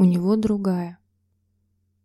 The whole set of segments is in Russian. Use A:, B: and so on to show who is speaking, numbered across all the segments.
A: у него другая.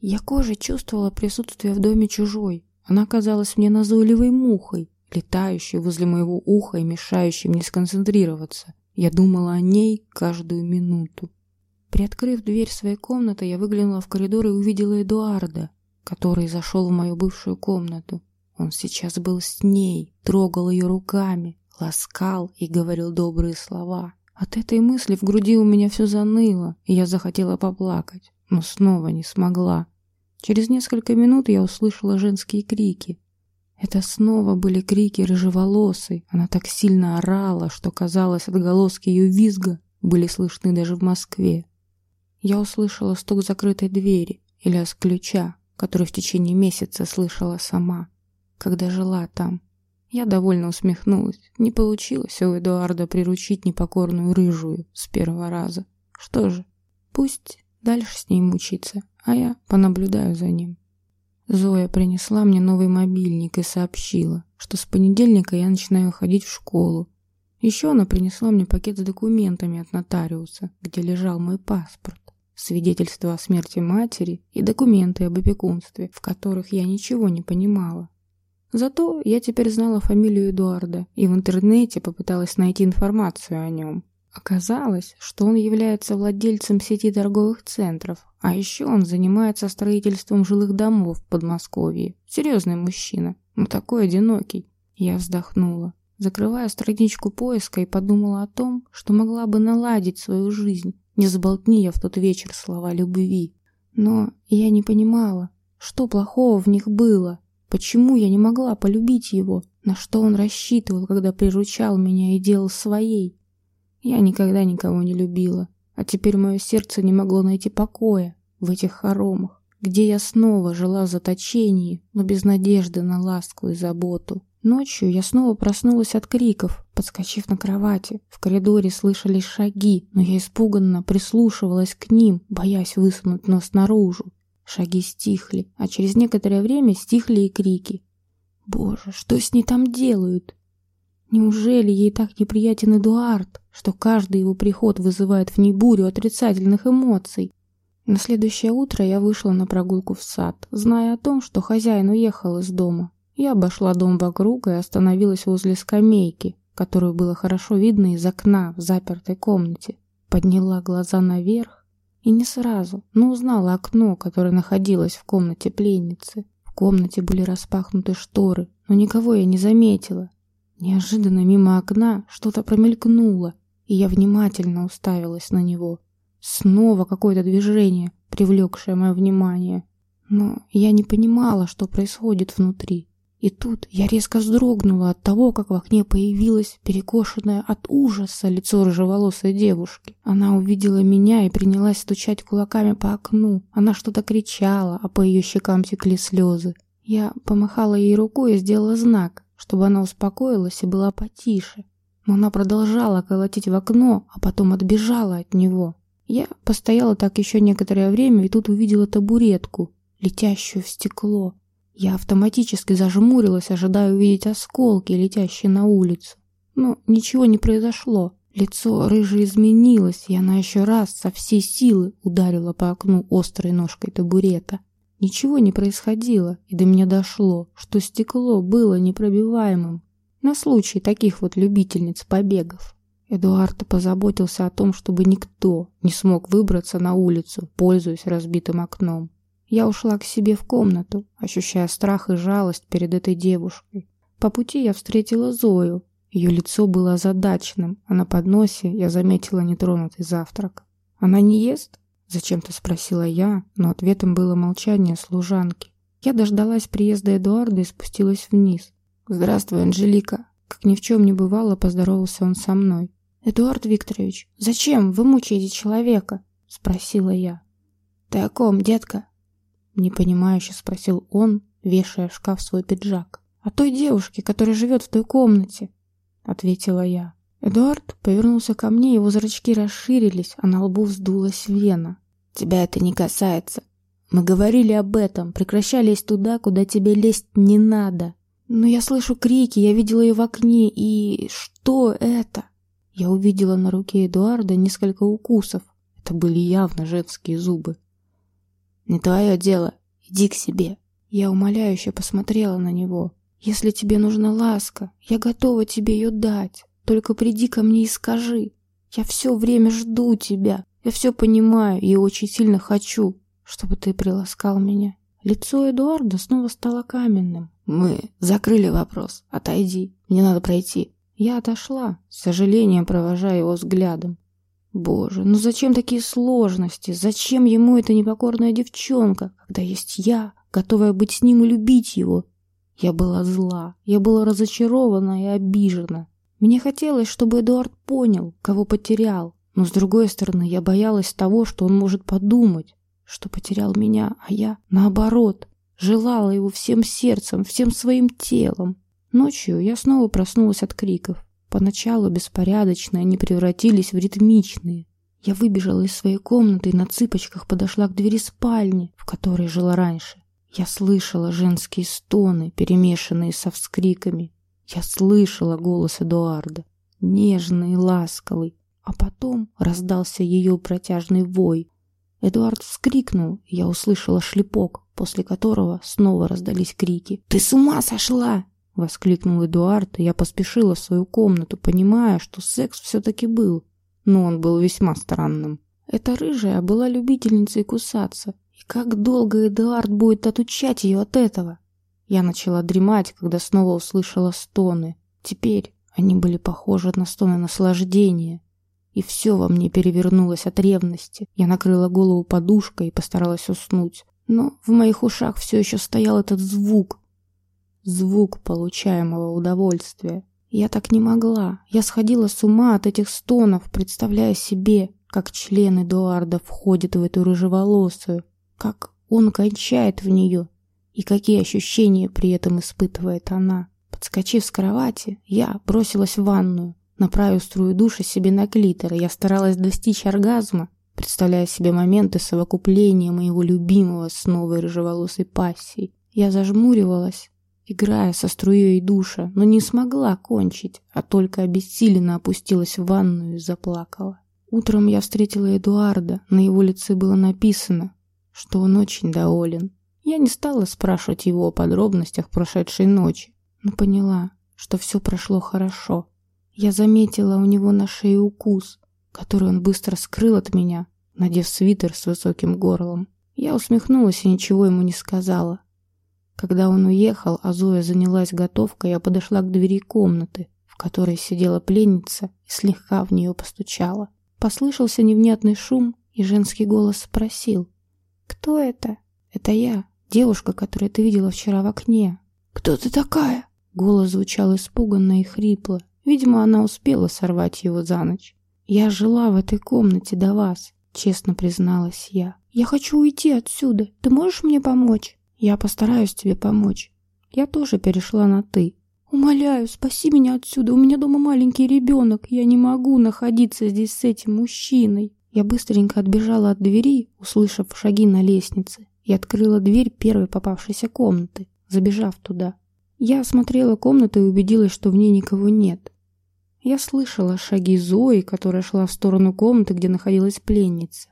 A: Я кожей чувствовала присутствие в доме чужой. Она казалась мне назойливой мухой, летающей возле моего уха и мешающей мне сконцентрироваться. Я думала о ней каждую минуту. Приоткрыв дверь своей комнаты, я выглянула в коридор и увидела Эдуарда, который зашел в мою бывшую комнату. Он сейчас был с ней, трогал ее руками, ласкал и говорил добрые слова. От этой мысли в груди у меня все заныло, и я захотела поплакать, но снова не смогла. Через несколько минут я услышала женские крики. Это снова были крики рыжеволосой. Она так сильно орала, что, казалось, отголоски ее визга были слышны даже в Москве. Я услышала стук закрытой двери и лязг ключа, который в течение месяца слышала сама, когда жила там. Я довольно усмехнулась. Не получилось у Эдуарда приручить непокорную рыжую с первого раза. Что же, пусть дальше с ней мучиться, а я понаблюдаю за ним. Зоя принесла мне новый мобильник и сообщила, что с понедельника я начинаю ходить в школу. Еще она принесла мне пакет с документами от нотариуса, где лежал мой паспорт, свидетельство о смерти матери и документы об опекунстве, в которых я ничего не понимала. Зато я теперь знала фамилию Эдуарда и в интернете попыталась найти информацию о нем. Оказалось, что он является владельцем сети торговых центров, а еще он занимается строительством жилых домов в Подмосковье. Серьезный мужчина, но такой одинокий. Я вздохнула, закрывая страничку поиска и подумала о том, что могла бы наладить свою жизнь, не заболтни я в тот вечер слова любви. Но я не понимала, что плохого в них было, почему я не могла полюбить его, на что он рассчитывал, когда приручал меня и делал своей. Я никогда никого не любила, а теперь мое сердце не могло найти покоя в этих хоромах, где я снова жила в заточении, но без надежды на ласку и заботу. Ночью я снова проснулась от криков, подскочив на кровати. В коридоре слышались шаги, но я испуганно прислушивалась к ним, боясь высунуть нос наружу. Шаги стихли, а через некоторое время стихли и крики. Боже, что с ней там делают? Неужели ей так неприятен Эдуард, что каждый его приход вызывает в ней бурю отрицательных эмоций? На следующее утро я вышла на прогулку в сад, зная о том, что хозяин уехал из дома. Я обошла дом вокруг и остановилась возле скамейки, которую было хорошо видно из окна в запертой комнате. Подняла глаза наверх и не сразу, но узнала окно, которое находилось в комнате пленницы. В комнате были распахнуты шторы, но никого я не заметила. Неожиданно мимо окна что-то промелькнуло, и я внимательно уставилась на него. Снова какое-то движение, привлекшее мое внимание. Но я не понимала, что происходит внутри. И тут я резко вздрогнула от того, как в окне появилось перекошенное от ужаса лицо рыжеволосой девушки. Она увидела меня и принялась стучать кулаками по окну. Она что-то кричала, а по ее щекам текли слезы. Я помахала ей рукой и сделала знак, чтобы она успокоилась и была потише. Но она продолжала колотить в окно, а потом отбежала от него. Я постояла так еще некоторое время и тут увидела табуретку, летящую в стекло. Я автоматически зажмурилась, ожидая увидеть осколки, летящие на улицу. Но ничего не произошло. Лицо рыжее изменилось, и она еще раз со всей силы ударила по окну острой ножкой табурета. Ничего не происходило, и до меня дошло, что стекло было непробиваемым. На случай таких вот любительниц побегов. Эдуард позаботился о том, чтобы никто не смог выбраться на улицу, пользуясь разбитым окном. Я ушла к себе в комнату, ощущая страх и жалость перед этой девушкой. По пути я встретила Зою. Ее лицо было озадаченным, а на подносе я заметила нетронутый завтрак. «Она не ест?» Зачем-то спросила я, но ответом было молчание служанки. Я дождалась приезда Эдуарда и спустилась вниз. «Здравствуй, Анжелика!» Как ни в чем не бывало, поздоровался он со мной. «Эдуард Викторович, зачем вы мучаете человека?» Спросила я. «Ты о ком, детка?» Непонимающе спросил он, вешая в шкаф свой пиджак. «О той девушке, которая живет в той комнате», ответила я. Эдуард повернулся ко мне, его зрачки расширились, а на лбу вздулась вена. «Тебя это не касается. Мы говорили об этом. Прекращай лезть туда, куда тебе лезть не надо. Но я слышу крики, я видела ее в окне, и... что это?» Я увидела на руке Эдуарда несколько укусов. Это были явно женские зубы. «Не твое дело. Иди к себе». Я умоляюще посмотрела на него. «Если тебе нужна ласка, я готова тебе ее дать. Только приди ко мне и скажи. Я все время жду тебя. Я все понимаю и очень сильно хочу, чтобы ты приласкал меня». Лицо Эдуарда снова стало каменным. «Мы закрыли вопрос. Отойди. Мне надо пройти». Я отошла, с сожалением провожая его взглядом. Боже, ну зачем такие сложности? Зачем ему эта непокорная девчонка, когда есть я, готовая быть с ним и любить его? Я была зла, я была разочарована и обижена. Мне хотелось, чтобы Эдуард понял, кого потерял, но с другой стороны я боялась того, что он может подумать, что потерял меня, а я, наоборот, желала его всем сердцем, всем своим телом. Ночью я снова проснулась от криков. Поначалу беспорядочные, они превратились в ритмичные. Я выбежала из своей комнаты и на цыпочках подошла к двери спальни, в которой жила раньше. Я слышала женские стоны, перемешанные со вскриками. Я слышала голос Эдуарда, нежный и ласковый, а потом раздался ее протяжный вой. Эдуард вскрикнул, я услышала шлепок, после которого снова раздались крики. «Ты с ума сошла!» — воскликнул Эдуард, и я поспешила в свою комнату, понимая, что секс все-таки был. Но он был весьма странным. Эта рыжая была любительницей кусаться. И как долго Эдуард будет отучать ее от этого? Я начала дремать, когда снова услышала стоны. Теперь они были похожи на стоны наслаждения. И все во мне перевернулось от ревности. Я накрыла голову подушкой и постаралась уснуть. Но в моих ушах все еще стоял этот звук, звук получаемого удовольствия. Я так не могла. Я сходила с ума от этих стонов, представляя себе, как член Эдуарда входит в эту рыжеволосую, как он кончает в нее, и какие ощущения при этом испытывает она. Подскочив с кровати, я бросилась в ванную, направив струю души себе на клитор, я старалась достичь оргазма, представляя себе моменты совокупления моего любимого с новой рыжеволосой пассией. Я зажмуривалась, играя со струей душа, но не смогла кончить, а только обессиленно опустилась в ванную и заплакала. Утром я встретила Эдуарда, на его лице было написано, что он очень доволен. Я не стала спрашивать его о подробностях прошедшей ночи, но поняла, что все прошло хорошо. Я заметила у него на шее укус, который он быстро скрыл от меня, надев свитер с высоким горлом. Я усмехнулась и ничего ему не сказала. Когда он уехал, а Зоя занялась готовкой, я подошла к двери комнаты, в которой сидела пленница и слегка в нее постучала. Послышался невнятный шум, и женский голос спросил. «Кто это?» «Это я, девушка, которую ты видела вчера в окне». «Кто ты такая?» Голос звучал испуганно и хрипло. Видимо, она успела сорвать его за ночь. «Я жила в этой комнате до вас», — честно призналась я. «Я хочу уйти отсюда. Ты можешь мне помочь?» Я постараюсь тебе помочь. Я тоже перешла на «ты». Умоляю, спаси меня отсюда. У меня дома маленький ребенок. Я не могу находиться здесь с этим мужчиной. Я быстренько отбежала от двери, услышав шаги на лестнице, и открыла дверь первой попавшейся комнаты, забежав туда. Я осмотрела комнату и убедилась, что в ней никого нет. Я слышала шаги Зои, которая шла в сторону комнаты, где находилась пленница.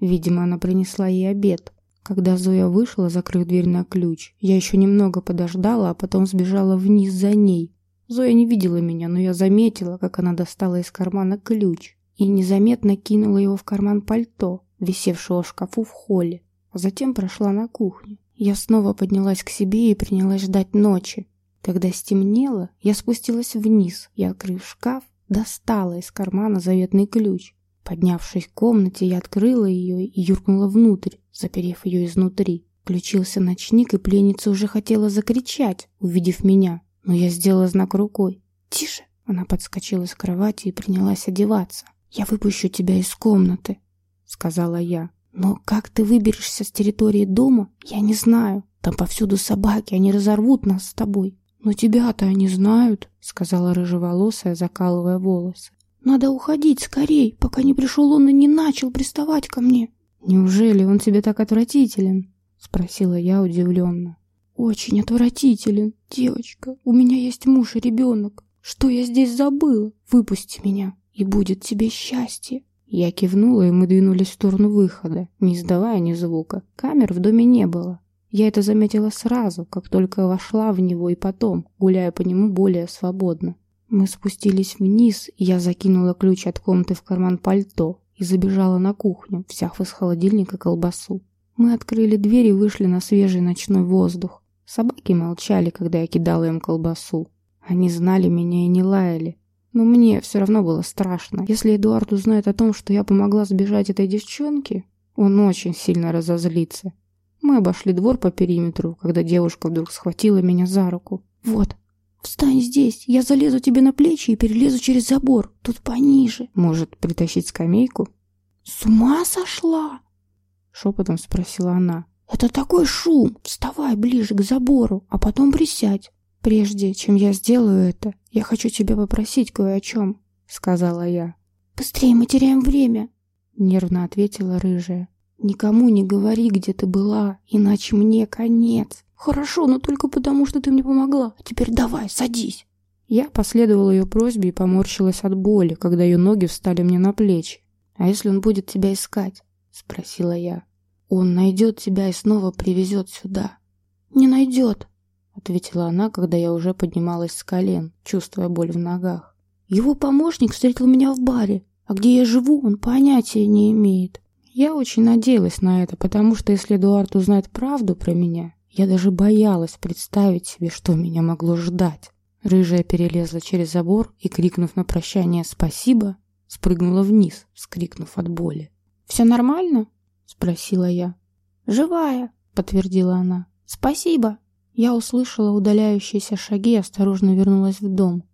A: Видимо, она принесла ей обед. Когда Зоя вышла, закрыв дверь на ключ, я еще немного подождала, а потом сбежала вниз за ней. Зоя не видела меня, но я заметила, как она достала из кармана ключ и незаметно кинула его в карман пальто, висевшего в шкафу в холле, а затем прошла на кухню. Я снова поднялась к себе и принялась ждать ночи. Когда стемнело, я спустилась вниз и, открыв шкаф, достала из кармана заветный ключ. Поднявшись в комнате, я открыла ее и юркнула внутрь, заперев ее изнутри. Включился ночник, и пленница уже хотела закричать, увидев меня, но я сделала знак рукой. «Тише!» Она подскочила с кровати и принялась одеваться. «Я выпущу тебя из комнаты», — сказала я. «Но как ты выберешься с территории дома, я не знаю. Там повсюду собаки, они разорвут нас с тобой». «Но тебя-то они знают», — сказала рыжеволосая, закалывая волосы. Надо уходить скорей, пока не пришел он и не начал приставать ко мне. Неужели он тебе так отвратителен? Спросила я удивленно. Очень отвратителен, девочка. У меня есть муж и ребенок. Что я здесь забыла? Выпусти меня, и будет тебе счастье. Я кивнула, и мы двинулись в сторону выхода, не издавая ни звука. Камер в доме не было. Я это заметила сразу, как только вошла в него и потом, гуляя по нему более свободно. Мы спустились вниз, я закинула ключ от комнаты в карман пальто и забежала на кухню, взяв из холодильника колбасу. Мы открыли дверь и вышли на свежий ночной воздух. Собаки молчали, когда я кидала им колбасу. Они знали меня и не лаяли. Но мне все равно было страшно. Если Эдуард узнает о том, что я помогла сбежать этой девчонке, он очень сильно разозлится. Мы обошли двор по периметру, когда девушка вдруг схватила меня за руку. «Вот, встань здесь, я залезу тебе на плечи и перелезу через забор, тут пониже». «Может, притащить скамейку?» «С ума сошла?» Шепотом спросила она. «Это такой шум! Вставай ближе к забору, а потом присядь. «Прежде чем я сделаю это, я хочу тебя попросить кое о чем», — сказала я. «Быстрее, мы теряем время», — нервно ответила рыжая. «Никому не говори, где ты была, иначе мне конец». «Хорошо, но только потому, что ты мне помогла. Теперь давай, садись». Я последовала ее просьбе и поморщилась от боли, когда ее ноги встали мне на плечи. «А если он будет тебя искать?» — спросила я. «Он найдет тебя и снова привезет сюда». «Не найдет», ответила она, когда я уже поднималась с колен, чувствуя боль в ногах. Его помощник встретил меня в баре, а где я живу, он понятия не имеет. Я очень надеялась на это, потому что если Эдуард узнает правду про меня, я даже боялась представить себе, что меня могло ждать. Рыжая перелезла через забор и, крикнув на прощание «спасибо», спрыгнула вниз, вскрикнув от боли. «Все нормально?» — спросила я. «Живая», — подтвердила она. «Спасибо». Я услышала удаляющиеся шаги и осторожно вернулась в дом.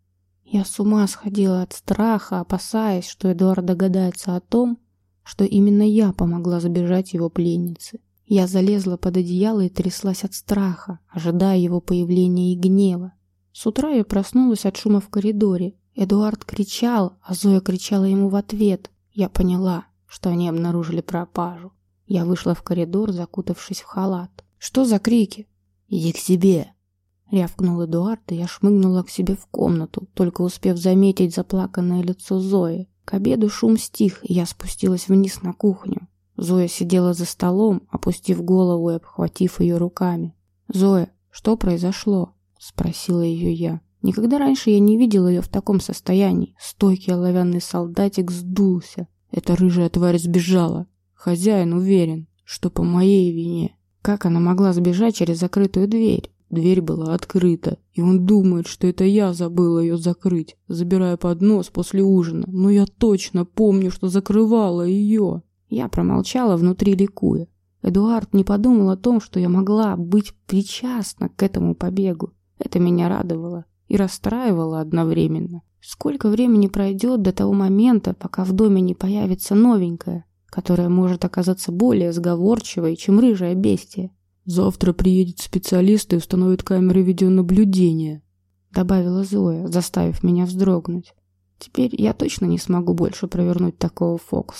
A: Я с ума сходила от страха, опасаясь, что Эдуард догадается о том, что именно я помогла забежать его пленнице. Я залезла под одеяло и тряслась от страха, ожидая его появления и гнева. С утра я проснулась от шума в коридоре. Эдуард кричал, а Зоя кричала ему в ответ. Я поняла, что они обнаружили пропажу. Я вышла в коридор, закутавшись в халат. «Что за крики?» «Иди к себе!» Рявкнул Эдуард, и я шмыгнула к себе в комнату, только успев заметить заплаканное лицо Зои. К обеду шум стих, и я спустилась вниз на кухню. Зоя сидела за столом, опустив голову и обхватив ее руками. «Зоя, что произошло?» — спросила ее я. Никогда раньше я не видела ее в таком состоянии. Стойкий оловянный солдатик сдулся. Эта рыжая тварь сбежала. Хозяин уверен, что по моей вине. Как она могла сбежать через закрытую дверь? Дверь была открыта, и он думает, что это я забыла ее закрыть, забирая поднос после ужина. Но я точно помню, что закрывала ее. Я промолчала внутри ликуя. Эдуард не подумал о том, что я могла быть причастна к этому побегу. Это меня радовало и расстраивало одновременно. Сколько времени пройдет до того момента, пока в доме не появится новенькая? которая может оказаться более сговорчивой, чем рыжая бестия. «Завтра приедет специалист и установит камеры видеонаблюдения», добавила Зоя, заставив меня вздрогнуть. «Теперь я точно не смогу больше провернуть такого фокуса.